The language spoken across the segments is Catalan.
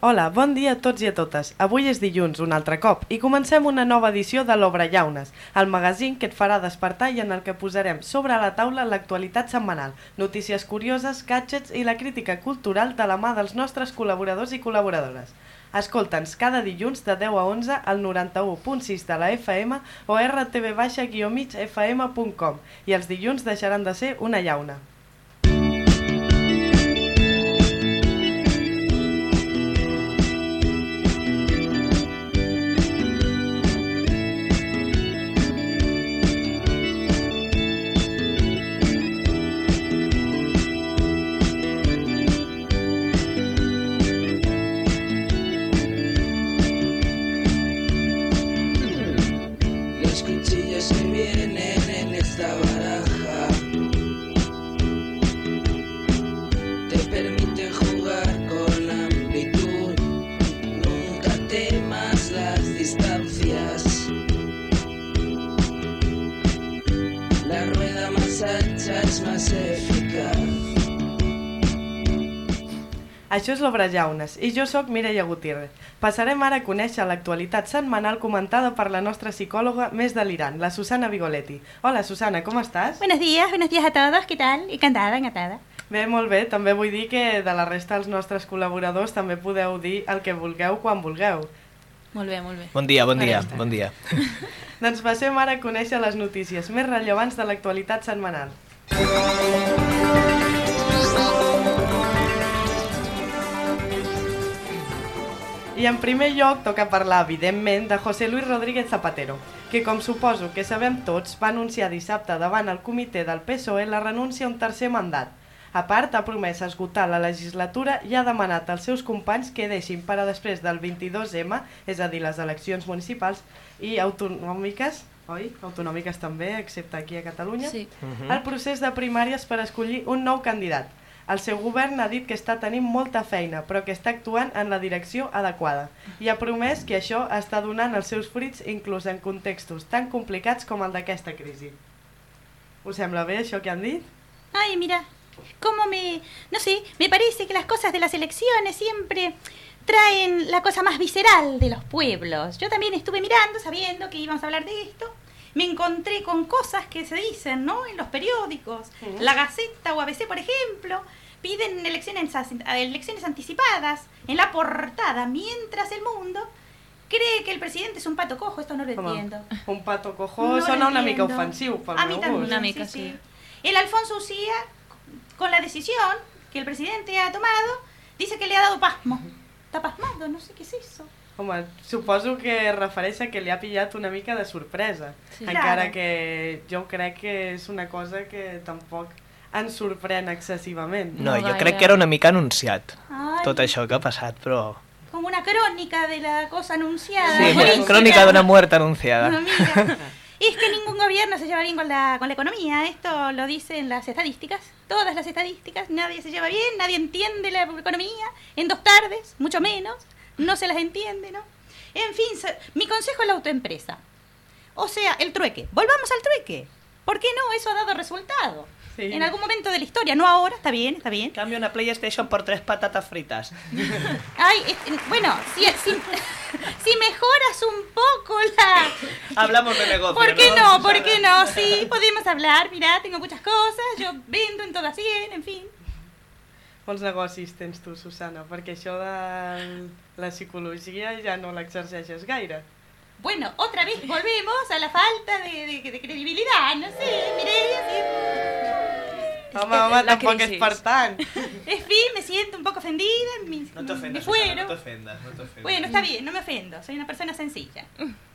Hola, bon dia a tots i a totes. Avui és dilluns, un altre cop, i comencem una nova edició de l'Obra Llaunes, el magazín que et farà despertar i en el que posarem sobre la taula l'actualitat setmanal, notícies curioses, gadgets i la crítica cultural de la mà dels nostres col·laboradors i col·laboradores. Escolta'ns cada dilluns de 10 a 11 al 91.6 de la FM o rtv-migfm.com i els dilluns deixaran de ser una llauna. Això és l'Obra Llaunes i jo sóc Mireia Gutiérrez. Passarem ara a conèixer l'actualitat setmanal comentada per la nostra psicòloga més delirant, la Susana Vigoletti. Hola, Susana, com estàs? Buenos días, buenos días a todos, ¿qué tal? Encantada, encantada. Bé, molt bé. També vull dir que de la resta dels nostres col·laboradors també podeu dir el que vulgueu quan vulgueu. Molt bé, molt bé. Bon dia, bon dia, bon dia. Doncs passem ara a conèixer les notícies més rellevants de l'actualitat setmanal. I en primer lloc toca parlar, evidentment, de José Luis Rodríguez Zapatero, que, com suposo que sabem tots, va anunciar dissabte davant el comitè del PSOE la renúncia a un tercer mandat. A part, ha promès esgotar la legislatura i ha demanat als seus companys que deixin per a després del 22M, és a dir, les eleccions municipals i autonòmiques, oi? Autonòmiques també, excepte aquí a Catalunya, Sí. el procés de primàries per escollir un nou candidat. El seu govern ha dit que està tenint molta feina, però que està actuant en la direcció adequada. I ha promès que això està donant els seus fruits inclús en contextos tan complicats com el d'aquesta crisi. Us sembla bé això que han dit? Ay, mira, cómo me... No sé, me parece que las cosas de las elecciones siempre traen la cosa más visceral de los pueblos. Yo también estuve mirando, sabiendo que íbamos a hablar de esto. Me encontré con cosas que se dicen, ¿no? En los periódicos. La Gaceta o ABC, por ejemplo, piden elecciones, elecciones anticipadas en la portada, mientras el mundo cree que el presidente es un pato cojo. Esto no lo entiendo. un pato cojo No sona una mica ofensiu pel A mí también, gust. Una mica, sí. El Alfonso Ucía, con la decisión que el presidente ha tomado, dice que le ha dado pasmo. Está pasmado, no sé qué es eso. Home, suposo que es refereix a que li ha pillat una mica de sorpresa. Sí. Encara que jo crec que és una cosa que tampoc ens sorprèn excessivament. No, No jo gaire. crec que era una mica anunciat, Ay, tot això que ha passat, però... Como una crónica de la cosa anunciada. Sí, Buenísima. crònica d'una muerte anunciada. No, mira. Es que ningún gobierno se lleva bien con la, con la economía. Esto lo dicen las estadísticas. Todas las estadísticas. Nadie se lleva bien, nadie entiende la economía. En dos tardes, mucho menos. No se las entiende, ¿no? En fin, se- mi consejo es la autoempresa. O sea, el trueque. Volvamos al trueque. ¿Por qué no? Eso ha dado resultado. Sí. En algún momento de la historia. No ahora, está bien, está bien. Cambio una PlayStation por tres patatas fritas. Ay, eh, bueno, si, si, si mejoras un poco la, Hablamos de negocio, ¿Por qué no? ¿Por qué no? Sí, podemos hablar. Mirá, tengo muchas cosas. Yo vendo en todas 100, en fin. Quants negocis tens tu, Susana? Perquè això de la psicologia ja no l'exerceixes gaire. Bueno, otra vez volvemos a la falta de, de- de credibilidad. No sé, miré. Home, home, la tampoc és crisis. per tant. En fin, me siento un poco ofendida. Me, me fuero. ofendas, no te ofendas. Bueno, está bien, no me ofendo. Soy una persona sencilla.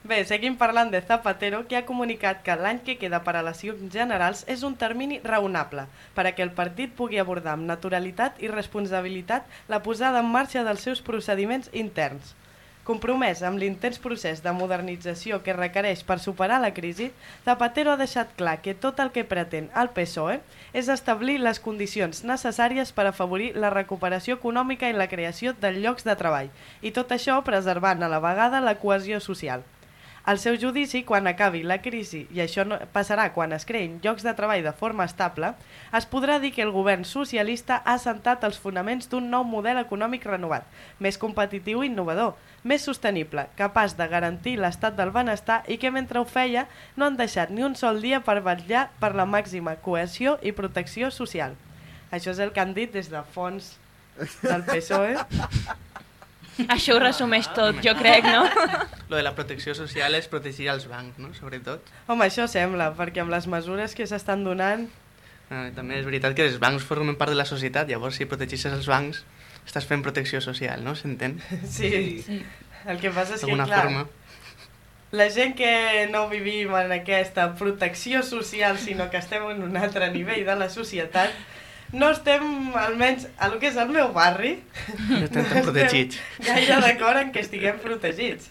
Bé, seguim parlant de Zapatero, que ha comunicat que l'any que queda per a eleccions generals és un termini raonable per a que el partit pugui abordar amb naturalitat i responsabilitat la posada en marxa dels seus procediments interns. Compromès amb l'intens procés de modernització que requereix per superar la crisi, Zapatero ha deixat clar que tot el que pretén el PSOE és establir les condicions necessàries per afavorir la recuperació econòmica i la creació de llocs de treball, i tot això preservant a la vegada la cohesió social. Al seu judici, quan acabi la crisi, i això no, passarà quan es creïn llocs de treball de forma estable, es podrà dir que el govern socialista ha assentat els fonaments d'un nou model econòmic renovat, més competitiu i innovador, més sostenible, capaç de garantir l'estat del benestar i que mentre ho feia no han deixat ni un sol dia per vetllar per la màxima cohesió i protecció social. Això és el que han dit des de fons del PSOE. Això ho resumeix tot, jo crec, no? Lo de la protecció social és protegir els bancs, no? Sobretot. Home, això sembla, perquè amb les mesures que s'estan donant... Eh, també és veritat que els bancs formen part de la societat, llavors si protegixes els bancs estàs fent protecció social, no? S'entén? Sí. Sí. El que passa és que, clar, forma. la gent que no vivim en aquesta protecció social, sinó que estem en un altre nivell de la societat, no estem, almenys a lo que és el meu barri, No estem tan protegits. gaire d'acord en que estiguem protegits.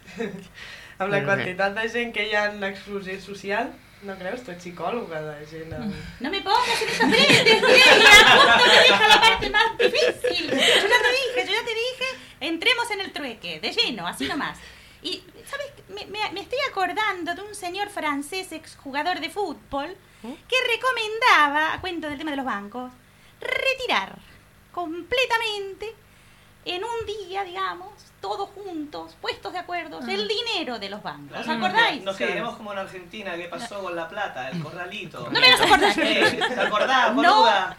amb la quantitat de gent que hi ha en exclusió social, no creus? Tu ets psicòloga de gent amb... No me pongas en esa frente, Estrella, justo me deja la parte más difícil. Yo ya te dije, yo ya te dije, entremos en el trueque, de lleno, así nomás. Y, ¿sabes? Me, me- me estoy acordando de un señor francés, exjugador de fútbol, que recomendaba, a cuento del tema de los bancos, retirar completamente en un día, digamos, todos juntos, puestos de acuerdo, el dinero de los bancos. ¿Os acordáis? Nos quedaremos como en Argentina, ¿qué pasó con La Plata? El corralito. No me vas a acordar. ¿Te acordás, No. boluda?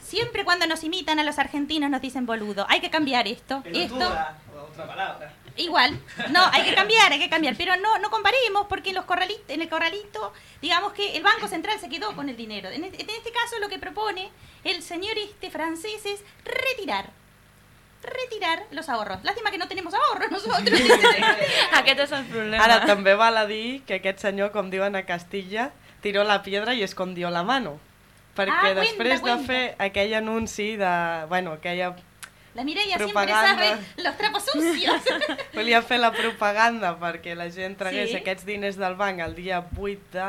Siempre cuando nos imitan a los argentinos nos dicen boludo. Hay que cambiar esto. Esto. Pelotuda, o otra palabra. Igual. No, hay que cambiar, hay que cambiar. Pero no, no comparemos porque en, los corralitos, en el corralito, digamos que el Banco Central se quedó con el dinero. En este, en este caso lo que propone el señor este francés es retirar. Retirar los ahorros. Lástima que no tenemos ahorros nosotros. Aquest és el problema. Ara també val a dir que aquest senyor, com diuen a Castilla, tiró la piedra i escondió la mano. Perquè Ah, cuenta, després cuenta. de fer aquell anunci de... Bueno, aquella... La Mireia Propaganda. sabe los trapos sucios. Volia fer la propaganda perquè la gent tragués Sí. aquests diners del banc el dia 8 de...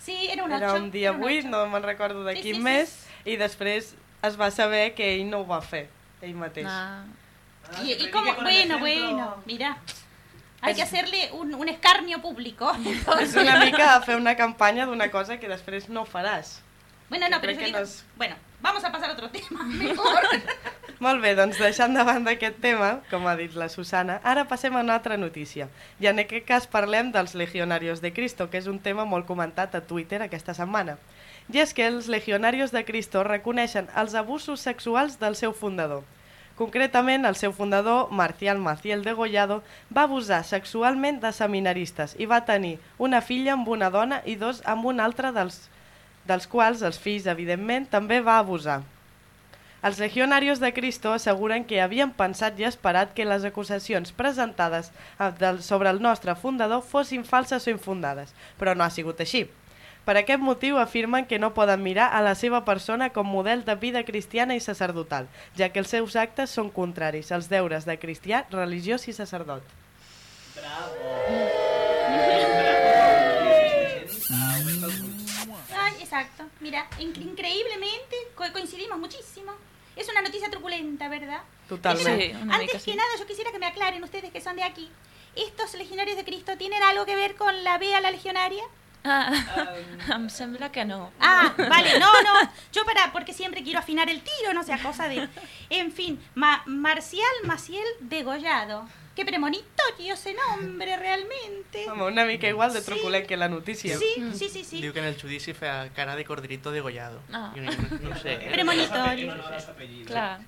Sí, era un Era un dia era un 8, ocho. no me'n recordo de Sí, quin sí, sí. mes, i després es va saber que ell no ho va fer, ell mateix. Ah. Ah, Y, te y el bueno, ejemplo. bueno, mira. Hay que hacerle un, un escarnio público. És una mica fer una campanya d'una cosa que després no faràs. Bueno, no, yo que digo- nos- Bueno, vamos a pasar a otro tema. Mejor. Molt bé, doncs deixant de banda aquest tema, com ha dit la Susana, ara passem a una altra notícia. I en aquest cas parlem dels Legionarios de Cristo, que és un tema molt comentat a Twitter aquesta setmana. I és que els Legionarios de Cristo reconeixen els abusos sexuals del seu fundador. Concretament, el seu fundador, Marcial Maciel de Gollado, va abusar sexualment de seminaristes i va tenir una filla amb una dona i dos amb un altre dels, dels quals els fills, evidentment, també va abusar. Els legionarios de Cristo asseguren que havien pensat i esperat que les acusacions presentades sobre el nostre fundador fossin falses o infundades, però no ha sigut així. Per aquest motiu afirmen que no poden mirar a la seva persona com model de vida cristiana i sacerdotal, ja que els seus actes són contraris als deures de cristià, religiós i sacerdot. Ay, Mira, in- increíblemente co- coincidimos muchísimo. Es una noticia truculenta, ¿verdad? Totalment. Sí, una Antes que nada, yo quisiera que me aclaren ustedes que son de aquí. ¿Estos legionarios de Cristo tienen algo que ver con la Bea la legionaria? Ah, em sembla que no. Ah, vale, no, no. Yo para, porque siempre quiero afinar el tiro, no sea cosa de. En fin, Ma- Marcial Maciel Degollado. Qué premonitorio ese nombre realmente. Home, una mica igual de Sí. truculent que la notícia. Sí, sí, sí, sí. Diu que en el judici feia cara de corderito degollado. Ah. No, no sé. Premonitorio. Clar.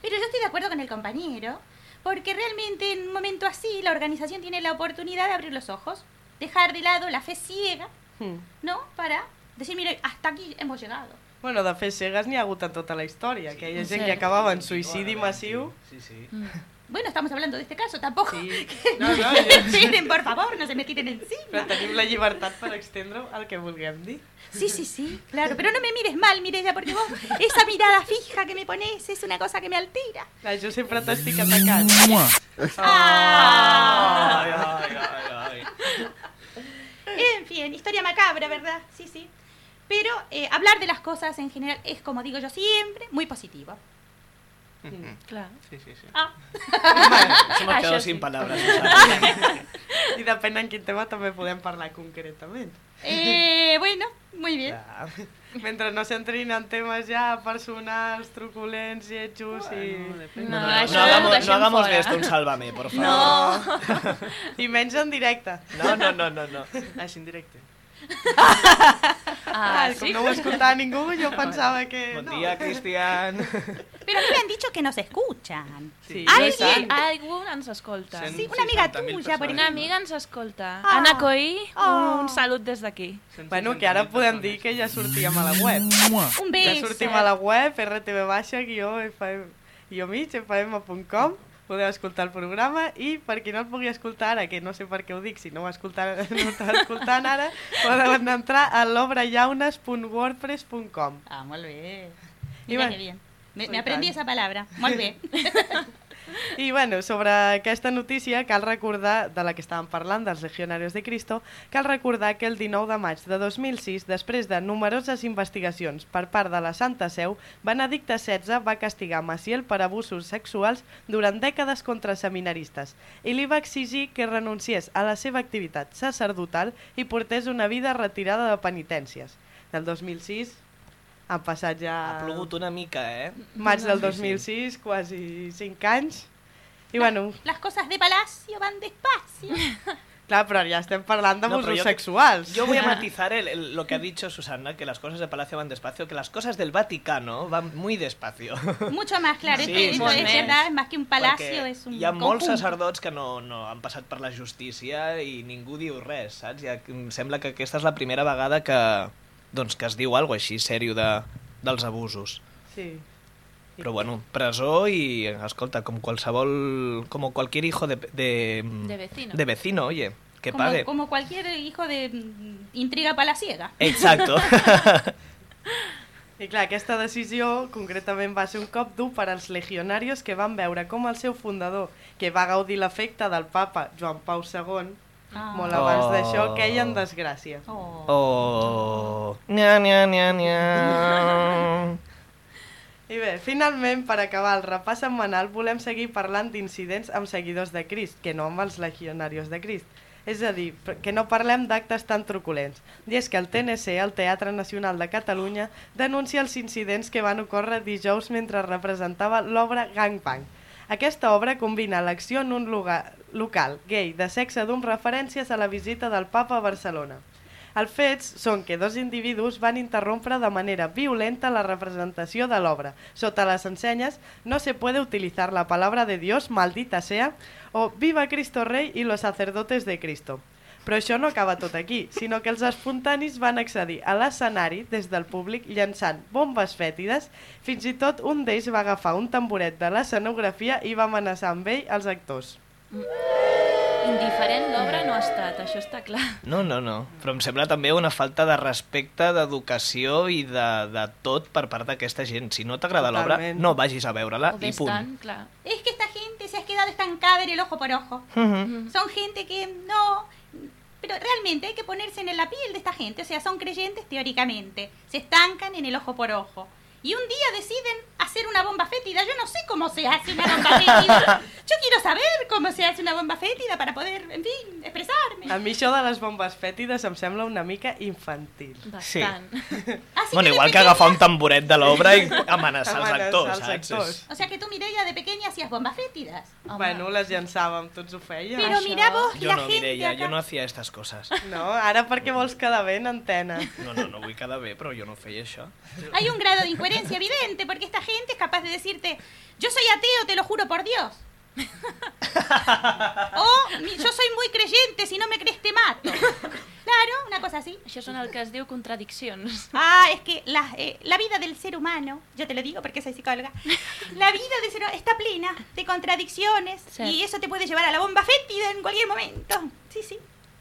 Pero yo estoy de acuerdo con el compañero, porque realmente en un momento así la organización tiene la oportunidad de abrir los ojos, dejar de lado la fe ciega, Hmm. ¿no? Para decir, mire, hasta aquí hemos llegado. Bueno, de fer cegues n'hi ha hagut en tota la història, que hi ha gent Sí. que acabava en suïcidi massiu. Sí, sí. Bueno, estamos hablando de este caso, tampoco. Sí. No, No, Esperen, por favor, no se me tiren Però encima. tenim la llibertat per extendre el que vulguem dir. Sí, sí, sí, claro, pero no me mires mal, Mireia, porque vos, esa mirada fija que me pones es una cosa que me altera. Clar, jo sempre t'estic atacant. Ah. En fin, historia macabra, ¿verdad? Sí, sí. Pero eh, hablar de las cosas en general es, como digo yo siempre, muy positivo. Mhm. Clar. Sí, sí, sí. Ah, hemos Això quedado sí. sin palabras. Susana. I depèn en quin tema també podem parlar concretament. Eh, bueno, muy bien. Ja. Mentre no s'entrin en temes ja personals, truculents, lletjos i... No, No, això no ho hagamos, no hagamos fora. de esto un sálvame, por favor. No. I menys en directe. No, no, no, no. no. Ah, és indirecte. Ah, Com sí? no ho escoltava ningú, jo pensava que... Buen no. día, Cristian. Pero a mí me han dicho que nos escuchan. Sí, sí. Algú ens escolta. Sí, una amiga 60.000 tuya, persones. Una amiga ens escolta. Ah. Ana Coí, Oh. un salut des d'aquí. Bueno, que ara podem dir que ja sortíem a la web. Un Ja beso. sortim a la web, rtv baixa, guió, fm, guió mig, fm.com, podeu escoltar el programa i per qui no el pugui escoltar ara, que no sé per què ho dic, si no ho escoltant, no ho està escoltant ara, poden entrar a l'obrallaunes.wordpress.com. Ah, bien. Y Mira bueno, qué bien. Me, me aprendí esa palabra. Muy bien. I bueno, sobre aquesta notícia cal recordar, de la que estàvem parlant, dels Legionarios de Cristo, cal recordar que el 19 de maig de 2006, després de numeroses investigacions per part de la Santa Seu, Benedicte XVI va castigar Maciel per abusos sexuals durant dècades contra seminaristes i li va exigir que renunciés a la seva activitat sacerdotal i portés una vida retirada de penitències. Del 2006 han passat ja... Ha plogut una mica, eh? Maig del 2006, quasi 5 anys. I bueno, Las cosas de palacio van despacio. clar, però ja estem parlant No, d'abusos però jo- sexuals. Yo voy a matizar el- el- lo que ha dicho Susana, que las cosas de Palacio van despacio, que las cosas del Vaticano van muy despacio. Mucho más claro. Sí, esto, sí, es sí. verdad, es más que un palacio, Perquè es un hi ha molts conjunto. sacerdots que no, no han passat per la justícia i ningú diu res, saps? Ja, que em sembla que aquesta és la primera vegada que, doncs, que es diu alguna així sèrio de, dels abusos. Sí. Però bueno, presó i, escolta, com qualsevol... Com cualquier hijo de... De, De vecino. De vecino, oye, que como, pague. como cualquier hijo de mm, intriga palaciega. Exacto. I clar, aquesta decisió concretament va ser un cop dur per als legionarios que van veure com el seu fundador, que va gaudir l'efecte del papa Joan Pau II, Ah. molt abans Oh. d'això, queia en desgràcia. Oh. Oh... Nya, nya, nya, nya. I bé, finalment, per acabar el repàs setmanal, volem seguir parlant d'incidents amb seguidors de Crist, que no amb els legionarios de Crist. És a dir, que no parlem d'actes tan truculents. I és que el TNC, el Teatre Nacional de Catalunya, denuncia els incidents que van ocórrer dijous mentre representava l'obra Gangbang. Aquesta obra combina l'acció en un lugar, local gay de sexe d'un referències a la visita del papa a Barcelona. Els fets són que dos individus van interrompre de manera violenta la representació de l'obra. Sota les ensenyes no se puede utilizar la palabra de Dios, maldita sea, o Viva Cristo Rey y los sacerdotes de Cristo. Però això no acaba tot aquí, sinó que els espontanis van accedir a l'escenari des del públic llançant bombes fètides, fins i tot un d'ells va agafar un tamboret de l'escenografia i va amenaçar amb ell els actors. Indiferent l'obra no ha estat, això està clar. No, no, no. Però em sembla també una falta de respecte, d'educació i de, de tot per part d'aquesta gent. Si no t'agrada l'obra, no vagis a veure-la i punt. d'estan, clar. Es que esta gente se ha quedado estancada en el ojo por ojo. Mhm. Son gente que no... Pero realmente hay que ponerse en la piel de esta gente. O sea, son creyentes teóricamente. Se estancan en el ojo por ojo. Y un día deciden hacer una bomba fétida. Yo no sé cómo se hace una bomba fétida. Yo quiero saber cómo se hace una bomba fétida para poder, en fin, expresarme. A mi això de les bombes fètides em sembla una mica infantil. Bastant. Así Bueno, de igual que pequeña- agafar un tamboret de l'obra i amenaçar els Amenaçar actors, els saps? actors. És- O sea que tú, Mireia, de pequeña hacías bombas fétidas. Home. Bueno, les llançàvem, tots ho fèiem. Pero Això- mira vos, Jo la no, gente Mireia, acá- jo no hacía estas cosas. No, ara perquè vols quedar bé en antena. No, no, no vull quedar bé, però jo no feia això. Hay un grado de incoherencia evidente porque esta gente es capaz de decirte, yo soy ateo, te lo juro por Dios. o "Mi- yo soy muy creyente, si no me crees te mato. Claro, una cosa así. Això són el que es diu contradiccions. Ah, es que la, eh, la vida del ser humano, yo te lo digo porque soy psicóloga, la vida del ser humano está plena de contradicciones Sí. y eso te puede llevar a la bomba fétida en cualquier momento. Sí, sí.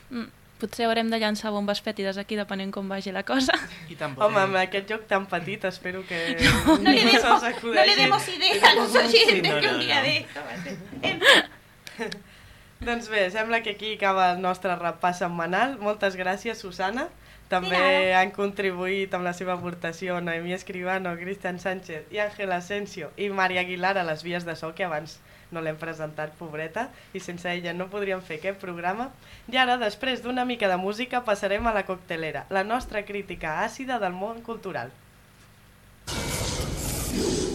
Mm. Potser haurem de llançar bombes fètides aquí, depenent com vagi la cosa. I tampoc... Home, amb aquest joc tan petit espero que No le ningú demos, no le demos idea a los oyentes Sí, no, que no, un día no. de esto va a ser. En fin. Doncs bé, sembla que aquí acaba el nostre repàs setmanal. Moltes gràcies, Susana. També Claro. han contribuït amb la seva aportació Noemí Escribano, Cristian Sánchez i Àngel Asensio i Maria Aguilar a les vies de so, que abans no l'hem presentat, pobreta, i sense ella no podríem fer aquest programa. I ara, després d'una mica de música, passarem a la coctelera, la nostra crítica àcida del món cultural. Maybe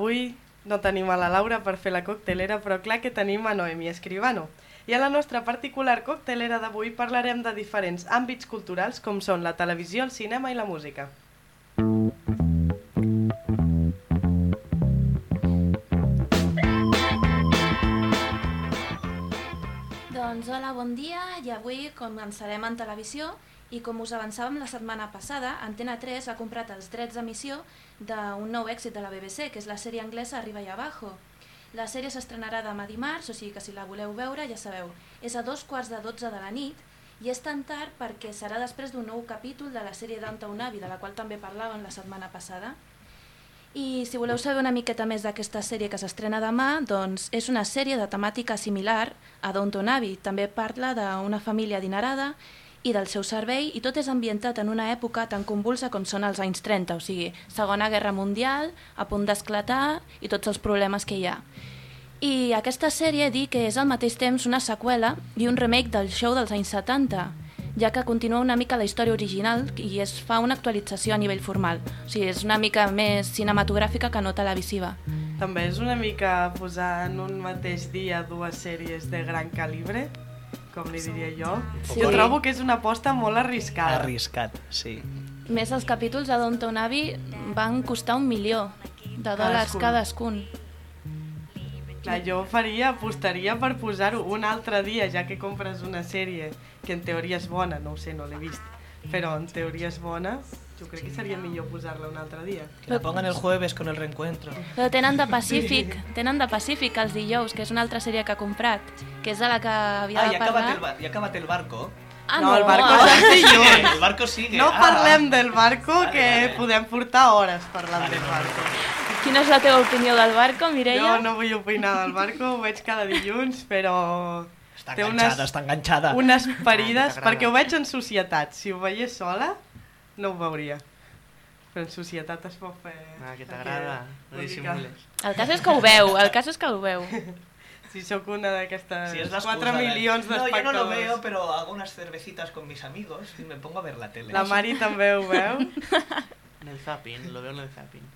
Avui no tenim a la Laura per fer la coctelera, però clar que tenim a Noemi Escribano. I a la nostra particular coctelera d'avui parlarem de diferents àmbits culturals com són la televisió, el cinema i la música. Doncs hola, bon dia i avui començarem en televisió i com us avançàvem la setmana passada, Antena 3 ha comprat els drets d'emissió d'un nou èxit de la BBC, que és la sèrie anglesa Arriba i Abajo. La sèrie s'estrenarà demà dimarts, o sigui que si la voleu veure, ja sabeu, és a dos quarts de dotze de la nit i és tan tard perquè serà després d'un nou capítol de la sèrie Downton Abbey, de la qual també parlàvem la setmana passada. I si voleu saber una miqueta més d'aquesta sèrie que s'estrena demà, doncs és una sèrie de temàtica similar a Downton Abbey. També parla d'una família adinerada i del seu servei, i tot és ambientat en una època tan convulsa com són els anys 30, o sigui, Segona Guerra Mundial, a punt d'esclatar, i tots els problemes que hi ha. I aquesta sèrie dir que és al mateix temps una seqüela i un remake del show dels anys 70, ja que continua una mica la història original i es fa una actualització a nivell formal. O sigui, és una mica més cinematogràfica que no televisiva. També és una mica posar en un mateix dia dues sèries de gran calibre, com li diria jo. Sí. Jo trobo que és una aposta molt arriscada. Arriscat, sí. Més els capítols de Downton Abbey van costar un milió de dòlars Cadascun. cadascun. Clar, jo faria, apostaria per posar-ho un altre dia, ja que compres una sèrie que en teoria és bona, no ho sé, no l'he vist, però en teoria és bona, jo crec que seria millor posar-la un altre dia. Que la pongan el jueves con el reencuentro. Però tenen de Pacífic, tenen de Pacífic els dijous, que és una altra sèrie que ha comprat, que és de la que havia Ah, de parlar. el, bar- ya acabat el barco. Ah, No, el barco ah, és el dilluns. El barco sigue. No ah. parlem del barco, Vale, que vale. podem portar hores parlant Vale, del barco. Quina és la teva opinió del barco, Mireia? Jo no vull opinar del barco, ho veig cada dilluns, però Està té enganxada, unes, està enganxada. unes Ah, parides, t'agrada. perquè ho veig en societat. Si ho veiés sola, no ho veuria. Però en societat es pot fer... Ah, que t'agrada, no dissimules. El cas és que ho veu, el cas és que ho veu. Si sóc una d'aquestes Si es la 4 excusa de- milions No, yo no lo d'espectadors. veo, pero hago unas cervecitas con mis amigos y me pongo a ver la tele. La Mari també ho veu. En el zapping, lo veo en el zapping.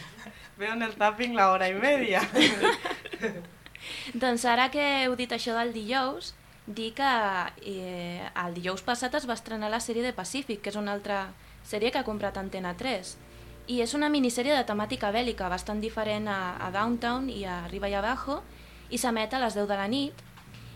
Veu en el tapping la hora i media. Doncs ara que heu dit això del dijous, dir que eh, el dijous passat es va estrenar la sèrie de Pacífic, que és una altra sèrie que ha comprat Antena 3. I és una minissèrie de temàtica bèl·lica, bastant diferent a, a Downtown i a Arriba i Abajo, i s'emet a les 10 de la nit.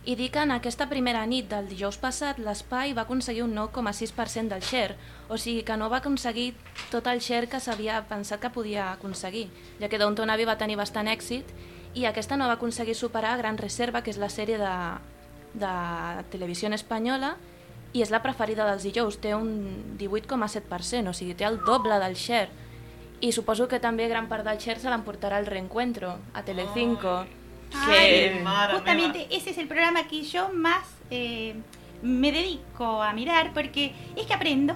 I dir que en aquesta primera nit del dijous passat l'Espai va aconseguir un 9,6% del share, o sigui que no va aconseguir tot el share que s'havia pensat que podia aconseguir, ja que Downton Abbey va tenir bastant èxit i aquesta no va aconseguir superar Gran Reserva, que és la sèrie de, de televisió espanyola, i és la preferida dels dijous, té un 18,7%, o sigui, té el doble del share. I suposo que també gran part del share se l'emportarà el Reencuentro, a Telecinco. Ay, Mara justamente ese es el programa que yo más eh, me dedico a mirar porque es que aprendo.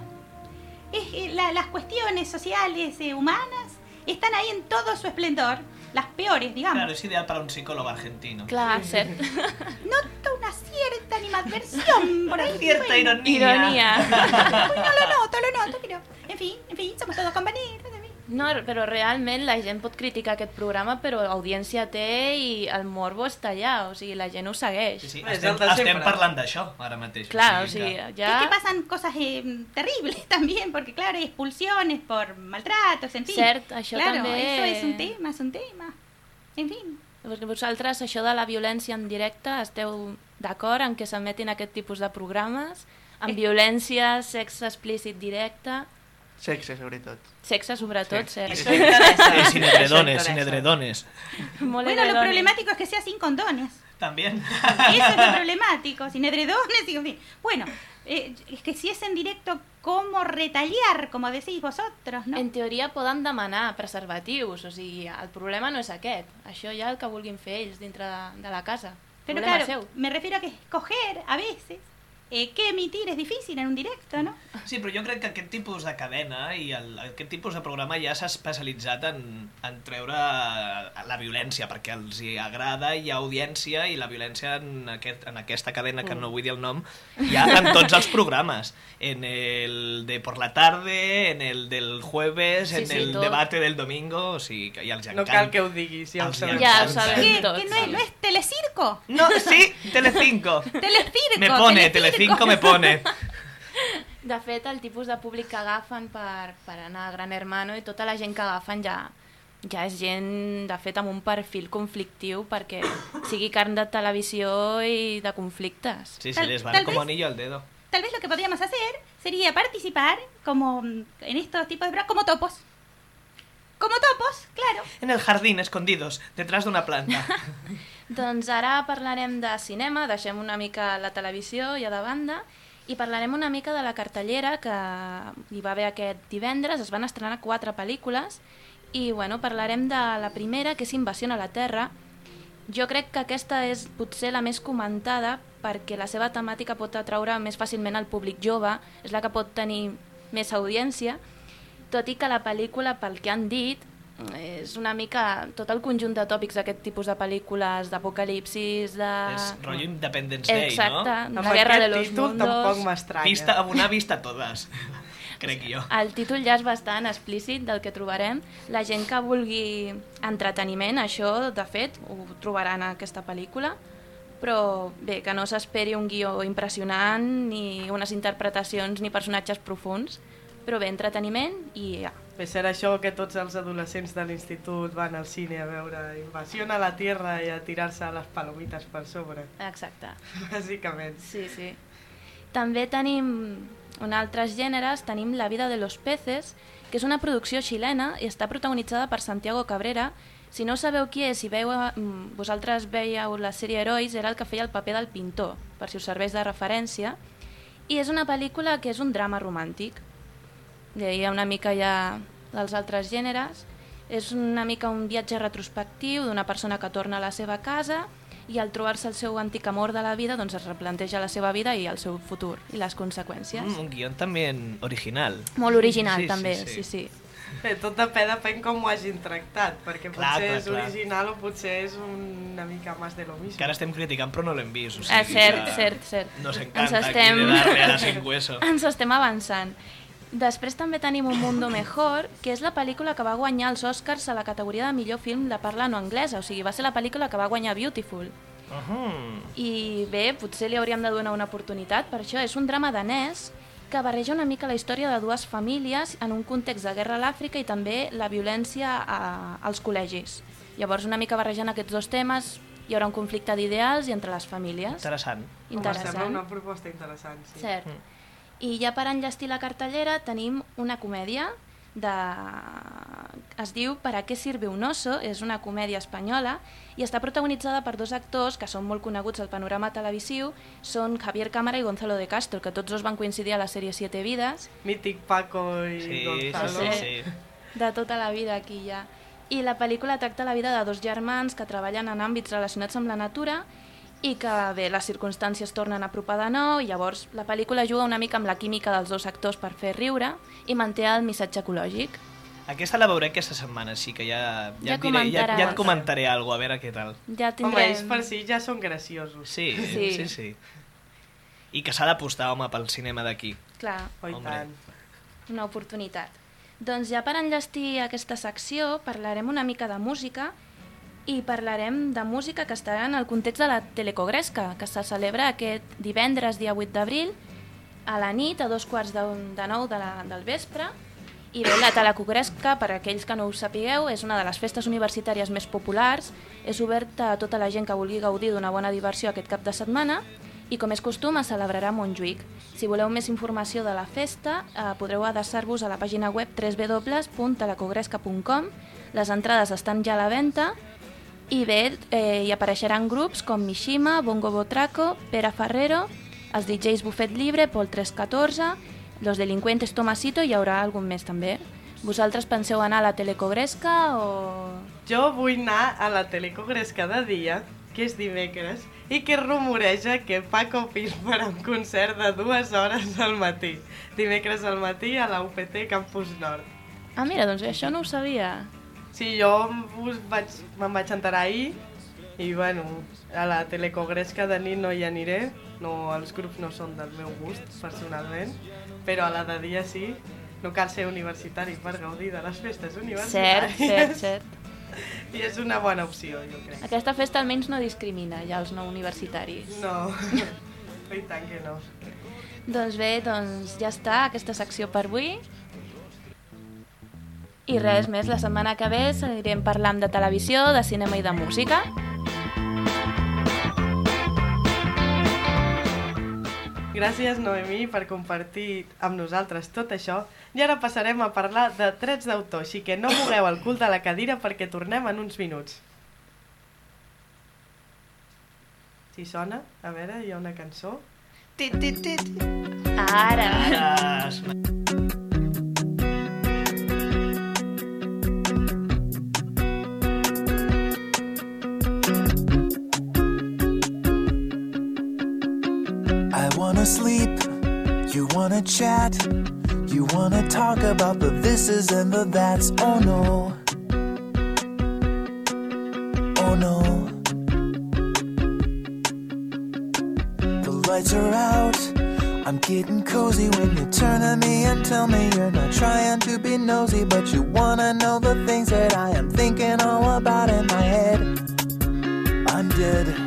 Es, la- las cuestiones sociales, eh, humanas, están ahí en todo su esplendor. Las peores, digamos. Claro, es ideal para un psicólogo argentino. Clar, cert. Noto una cierta animadversión por ahí. Cierta ironía. Ironia. Uy, no lo noto, lo noto, pero en fin, en fin, somos todos compañeros. No, però realment la gent pot criticar aquest programa, però audiència té i el morbo està allà, o sigui, la gent ho segueix. Sí, sí, És estem, estem parlant d'això ara mateix. Clar, o sigui, que- ja... Es que pasan cosas eh, terribles también, porque claro, hay expulsiones por maltratos, en fin. Cert, això claro, també... eso es un tema, es un tema. En fin. Perquè vosaltres, això de la violència en directe, esteu d'acord en que s'emetin aquest tipus de programes? Amb violència, sexe explícit directe, Sexe, sobretot. sexe sobretot, Sí. cert. Eso interesa. Sin edredones, sin edredones. Molt Bueno, lo problemático es que sea sin condones. También. Eso es lo problemático, sin edredones y en fin. Bueno, eh, es que si es en directo, ¿cómo retallar, como decís vosotros, no? En teoria poden demanar preservatius, o sigui, el problema no és aquest. Això ja el que vulguin fer ells dintre de, de la casa. Pero problema claro, seu. me refiero a que escoger a veces eh, què emitir és difícil en un directe, no? Sí, però jo crec que aquest tipus de cadena i el, aquest tipus de programa ja s'ha especialitzat en, en treure la violència, perquè els hi agrada, hi ha audiència, i la violència en, aquest, en aquesta cadena, que mm. no vull dir el nom, hi ha en tots els programes. En el de por la tarde, en el del jueves, sí, en sí, el tot. debate del domingo, o sigui, que ja els encanta. No cal que ho diguis, ja ho sabem. Ja ho sabem tots. Que, no, és, no és Telecirco? No, sí, Telecinco. Telecirco, Me pone Telecirco. 5 me pones. De fet, el tipus de públic que agafen per, per anar a Gran Hermano i tota la gent que agafen ja, ja és gent, de fet, amb un perfil conflictiu perquè sigui carn de televisió i de conflictes. Sí, sí, les van como anillo al dedo. Tal vez lo que podríamos hacer sería participar como mm, en estos tipos de programas, como topos. Como topos, claro. En el jardín, escondidos, detrás de una planta. Doncs ara parlarem de cinema, deixem una mica la televisió ja de banda i parlarem una mica de la cartellera que hi va haver aquest divendres, es van estrenar quatre pel·lícules i bueno, parlarem de la primera que és Invasió a la Terra. Jo crec que aquesta és potser la més comentada perquè la seva temàtica pot atraure més fàcilment al públic jove, és la que pot tenir més audiència, tot i que la pel·lícula, pel que han dit, és una mica tot el conjunt de tòpics d'aquest tipus de pel·lícules, d'apocalipsis, de... És rotllo Independence Day, Exacte, no? Amb la guerra de los títol tampoc mundos... m'estranya. Vista, amb una vista totes, crec jo. El títol ja és bastant explícit del que trobarem. La gent que vulgui entreteniment, això, de fet, ho trobaran en aquesta pel·lícula, però bé, que no s'esperi un guió impressionant, ni unes interpretacions, ni personatges profuns, però bé, entreteniment i ja. Bé, serà això que tots els adolescents de l'institut van al cine a veure Invasió a la Tierra i a tirar-se les palomites per sobre, Exacte. bàsicament. Sí, sí. També tenim en altres gèneres, tenim La vida de los peces, que és una producció xilena i està protagonitzada per Santiago Cabrera. Si no sabeu qui és, si veu, mm, vosaltres veieu la sèrie Herois, era el que feia el paper del pintor, per si us serveix de referència. I és una pel·lícula que és un drama romàntic. Hi ha una mica ja dels altres gèneres. És una mica un viatge retrospectiu d'una persona que torna a la seva casa i al trobar-se el seu antic amor de la vida doncs es replanteja la seva vida i el seu futur i les conseqüències. Mm, un guió també original. Molt original Sí, sí, també, sí. sí, sí. Bé, tot depèn, depèn com ho hagin tractat, perquè Clar, potser clar, és clar. original o potser és una mica més de lo mismo. Que ara estem criticant però no l'hem vist. O sigui Ah, cert, que cert, cert. Nos Ens encanta estem- aquí de darle a la cincueso. Ens estem avançant. Després també tenim Un mundo mejor, que és la pel·lícula que va guanyar els Oscars a la categoria de millor film de parla no anglesa, o sigui, va ser la pel·lícula que va guanyar Beautiful. Uh -huh. I bé, potser li hauríem de donar una oportunitat, per això és un drama danès que barreja una mica la història de dues famílies en un context de guerra a l'Àfrica i també la violència a, als col·legis. Llavors, una mica barrejant aquests dos temes, hi haurà un conflicte d'ideals i entre les famílies. Interessant. Home, sembla Interessant. una proposta interessant, sí. Cert. I ja per enllestir la cartellera tenim una comèdia de... es diu ¿Para qué sirve un oso? És una comèdia espanyola i està protagonitzada per dos actors que són molt coneguts al panorama televisiu, són Javier Cámara i Gonzalo de Castro, que tots dos van coincidir a la sèrie Siete Vidas, Mític Paco i sí, Gonzalo. sí, Sí. sí. de tota la vida aquí ja. I la pel·lícula tracta la vida de dos germans que treballen en àmbits relacionats amb la natura i que, bé, les circumstàncies tornen a apropar de nou i llavors la pel·lícula juga una mica amb la química dels dos actors per fer riure i manté el missatge ecològic. Aquesta la veuré aquesta setmana, sí que ja, Ja ja, et, diré, ja, ja et comentaré alguna a veure què tal. Ja Home, tindrem... ells per si ja són graciosos. Sí, Sí. sí, sí. I que s'ha d'apostar, home, pel cinema d'aquí. Clar, Oh, tant. una oportunitat. Doncs ja per enllestir aquesta secció parlarem una mica de música i parlarem de música que estarà en el context de la Telecogresca, que se celebra aquest divendres, dia 8 d'abril, a la nit, a dos quarts de, de nou de la, del vespre. I bé, la Telecogresca, per aquells que no ho sapigueu, és una de les festes universitàries més populars, és oberta a tota la gent que vulgui gaudir d'una bona diversió aquest cap de setmana i com és costum es celebrarà a Montjuïc. Si voleu més informació de la festa eh, podreu adreçar-vos a la pàgina web www.telecogresca.com Les entrades estan ja a la venda i bé, eh, hi apareixeran grups com Mishima, Bongo Botraco, Pere Ferrero, els DJs Buffet Libre, Pol 314, Los Delincuentes Tomasito i hi haurà algun més també. Vosaltres penseu anar a la Telecogresca o... Jo vull anar a la Telecogresca de dia, que és dimecres, i que rumoreja que Paco Pil farà un concert de dues hores al matí. Dimecres al matí a la UPT Campus Nord. Ah, mira, doncs això no ho sabia. Sí, jo vaig, me'n vaig enterar ahir i bueno, a la telecogresca de nit no hi aniré, no, els grups no són del meu gust personalment, però a la de dia sí, no cal ser universitari per gaudir de les festes Cert, universitàries. cert, cert. I és una bona opció, jo crec. Aquesta festa almenys no discrimina ja els no universitaris. No, i tant que no. Doncs bé, doncs ja està aquesta secció per avui. I res més, la setmana que ve seguirem parlant de televisió, de cinema i de música. Gràcies, Noemí, per compartir amb nosaltres tot això. I ara passarem a parlar de drets d'autor, així que no mogueu el cul de la cadira perquè tornem en uns minuts. Si sona, a veure, hi ha una cançó. Tit, tit, tit. Ara! Ara... you wanna chat, you wanna talk about the thises and the that's. Oh no. Oh no. The lights are out. I'm getting cozy when you turn to me and tell me you're not trying to be nosy, but you wanna know the things that I am thinking all about in my head. I'm dead.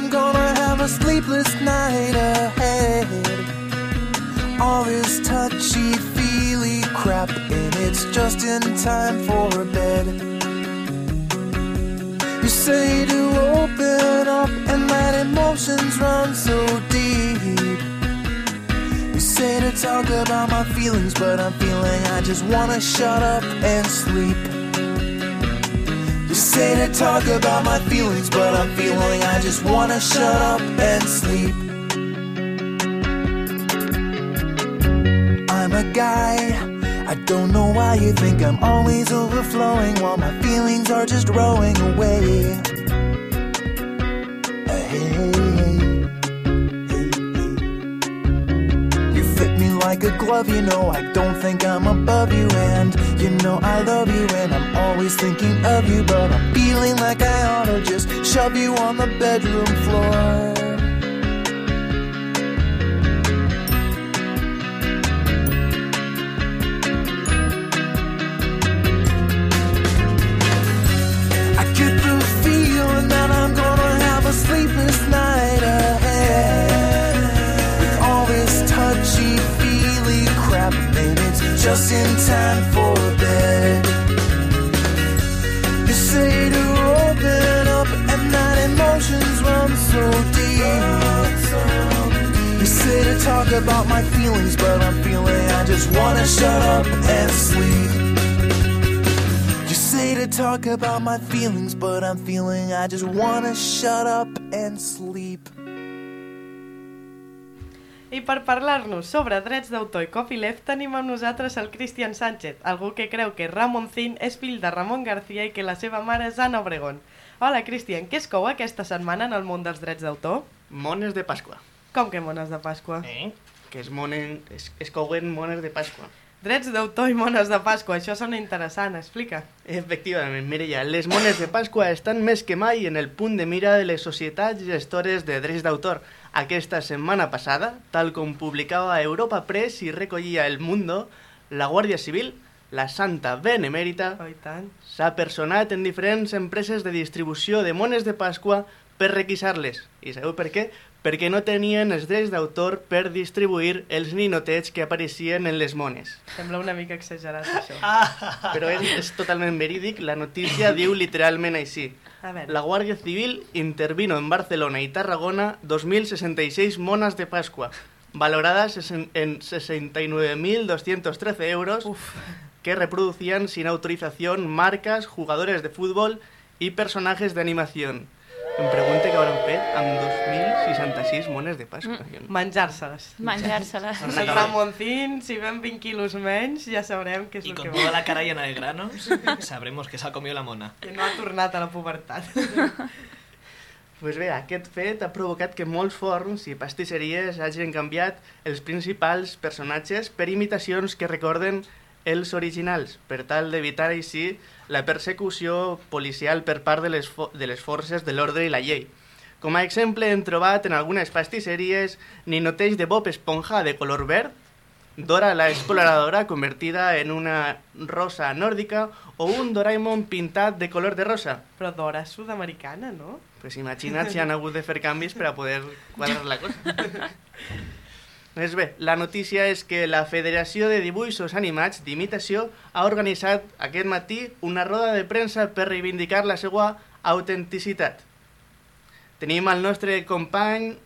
I'm gonna have a sleepless night ahead. All this touchy feely crap, and it's just in time for bed. You say to open up and let emotions run so deep. You say to talk about my feelings, but I'm feeling I just wanna shut up and sleep. To talk about my feelings, but I'm feeling I just wanna shut up and sleep. I'm a guy. I don't know why you think I'm always overflowing while my feelings are just rowing away. Like a glove, you know. I don't think I'm above you, and you know I love you, and I'm always thinking of you. But I'm feeling like I ought to just shove you on the bedroom floor. Just in time for bed. You say to open up, and that emotions run so deep. You say to talk about my feelings, but I'm feeling I just wanna shut up and sleep. You say to talk about my feelings, but I'm feeling I just wanna shut up and sleep. I per parlar-nos sobre drets d'autor i copyleft tenim amb nosaltres el Cristian Sánchez, algú que creu que Ramon Zin és fill de Ramon García i que la seva mare és Anna Obregón. Hola, Cristian, què es cou aquesta setmana en el món dels drets d'autor? Mones de Pasqua. Com que mones de Pasqua? Eh? Que es, monen, es, es couen mones de Pasqua. Drets d'autor i mones de Pasqua, això sona interessant, explica. Efectivament, Mireia, les mones de Pasqua estan més que mai en el punt de mira de les societats gestores de drets d'autor. Aquesta setmana passada, tal com publicava Europa Press i recollia El Mundo, la Guàrdia Civil, la Santa Benemèrita, Oh, s'ha personat en diferents empreses de distribució de mones de Pasqua per requisar-les. I sabeu per què? Perquè no tenien els drets d'autor per distribuir els ninotets que apareixien en les mones. Sembla una mica exagerat, això. Però és, és totalment verídic, la notícia diu literalment així. A La Guardia Civil intervino en Barcelona y Tarragona 2.066 monas de Pascua, valoradas en en 69.213 euros, que reproducían sin autorización marcas, jugadores de fútbol y personajes de animación. Em pregunte què hauran fet amb 2.066 mones de Pasqua. No- menjar-se-les. Menjar-se-les. El Ramoncín, si ven 20 quilos menys, ja sabrem què és Y el con que toda vol. la cara llena de granos, sabremos que se ha comido la mona. Que no ha tornat a la pubertat. Pues bé, aquest fet ha provocat que molts forns i pastisseries hagin canviat els principals personatges per imitacions que recorden els originals, per tal d'evitar així la persecució policial per part de les, de les forces de l'ordre i la llei. Com a exemple, hem trobat en algunes pastisseries ninoteix de Bob Esponja de color verd, Dora la exploradora convertida en una rosa nòrdica o un Doraemon pintat de color de rosa. Però Dora és sud-americana, no? Pues imagina't si han hagut de fer canvis per a poder quadrar la cosa. Doncs bé, la notícia és que la Federació de Dibuixos Animats d'Imitació ha organitzat aquest matí una roda de premsa per reivindicar la seva autenticitat. Tenim el nostre company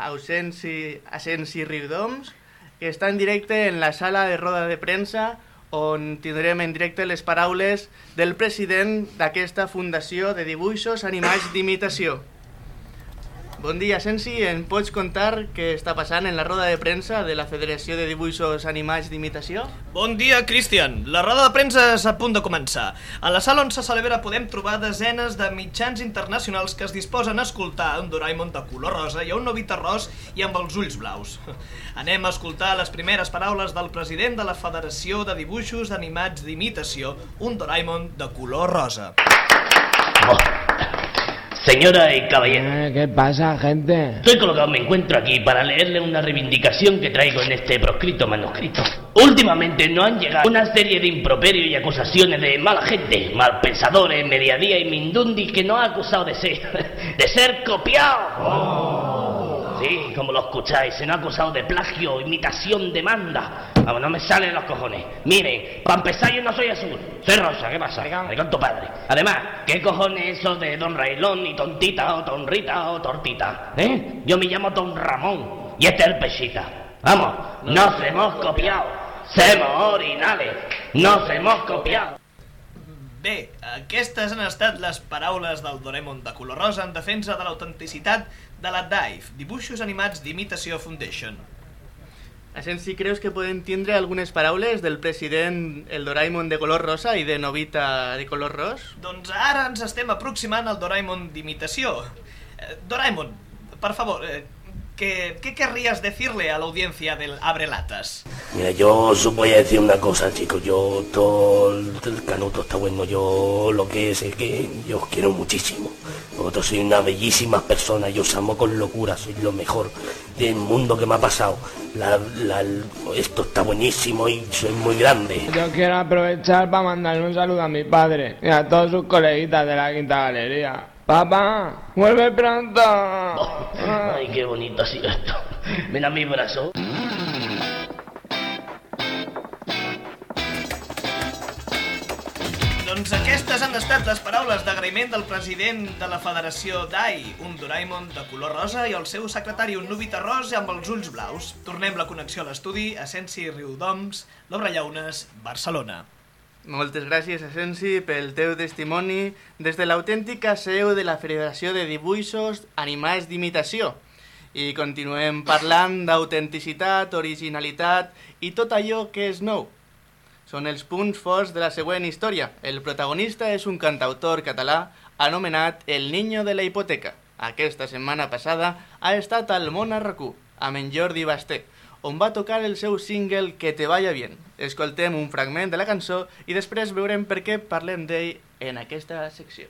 Ausenci, Asensi Riudoms, que està en directe en la sala de roda de premsa on tindrem en directe les paraules del president d'aquesta Fundació de Dibuixos Animats d'Imitació. Bon dia, Sensi. Em pots contar què està passant en la roda de premsa de la Federació de Dibuixos Animats d'Imitació? Bon dia, Cristian. La roda de premsa és a punt de començar. A la sala on se celebra podem trobar desenes de mitjans internacionals que es disposen a escoltar un Doraemon de color rosa i un Novita ros i amb els ulls blaus. Anem a escoltar les primeres paraules del president de la Federació de Dibuixos Animats d'Imitació, un Doraemon de color rosa. Señora y caballero, Eh, ¿Qué pasa, gente? estoy colocado, me encuentro aquí para leerle una reivindicación que traigo en este proscrito manuscrito. Últimamente nos han llegado una serie de improperios y acusaciones de mala gente, malpensadores, mediadía y mindundis que nos ha acusado de ser, de ser copiados. Sí, como lo escucháis, se nos ha acusado de plagio, imitación, demanda. Vamos, no me salen los cojones. Miren, para empezar yo no soy azul, soy rosa, ¿qué pasa? Me con tu padre. Además, ¿qué cojones eso de Don Railón, ni tontita, o tonrita, o tortita? ¿Eh? Yo me llamo Don Ramón, y este es el pechita. Vamos, nos hemos copiado. Semos orinales, nos hemos copiado. Bé, aquestes han estat les paraules del Doraemon de color rosa en defensa de l'autenticitat de la DIVE, Dibuixos Animats d'Imitació Foundation. Sensi, creus que podem tindre algunes paraules del president el Doraemon de color rosa i de Novita de color ros? Doncs ara ens estem aproximant al Doraemon d'imitació. Eh, Doraemon, per favor, eh, ¿qué, ¿qué querrías decirle a la audiencia del Abre Latas? Mira, yo os voy a decir una cosa, chicos. Yo, todo el canuto está bueno. Yo lo que es es que yo os quiero muchísimo. Vosotros sois una bellísima persona. Yo os amo con locura. Sois lo mejor del mundo que me ha pasado. La- la- esto está buenísimo y sois muy grande. Yo quiero aprovechar para mandarle un saludo a mi padre y a todos sus coleguitas de la Quinta Galería. Papá, vuelve pronto. Ay, qué bonito ha sido esto. Ven a mi brazo. Doncs aquestes han estat les paraules d'agraïment del president de la Federació DAI, un Doraemon de color rosa i el seu secretari, un Nubita ros amb els ulls blaus. Tornem la connexió a l'estudi, a Sensi Riudoms, l'Obra Llaunes, Barcelona. Moltes gràcies, Sensi, pel teu testimoni des de l'autèntica seu de la Federació de Dibuixos Animals d'Imitació. I continuem parlant d'autenticitat, originalitat i tot allò que és nou. Són els punts forts de la següent història. El protagonista és un cantautor català anomenat El Niño de la Hipoteca. Aquesta setmana passada ha estat al món a RAC1 amb en Jordi Basté, on va tocar el seu single Que te vaya bien. Escoltem un fragment de la cançó i després veurem per què parlem d'ell en aquesta secció.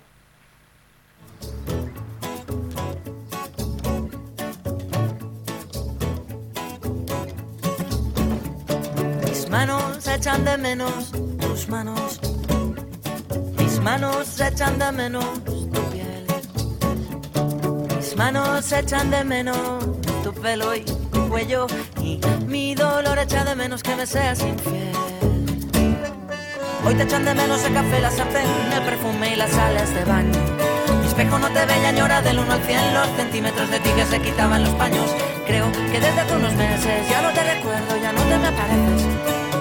Mis manos echan de menos tus manos. Mis manos echan de menos tu piel. Mis manos echan de menos tu pelo y cuello. Y mi dolor echa de menos que me seas infiel. Hoy te echan de menos el café, la sartén, el perfume y las sales de baño. Mi espejo no te ve y añora del 1 al 100 los centímetros de ti que se quitaban los paños. Creo que desde hace unos meses ya no te recuerdo, ya no te me apareces.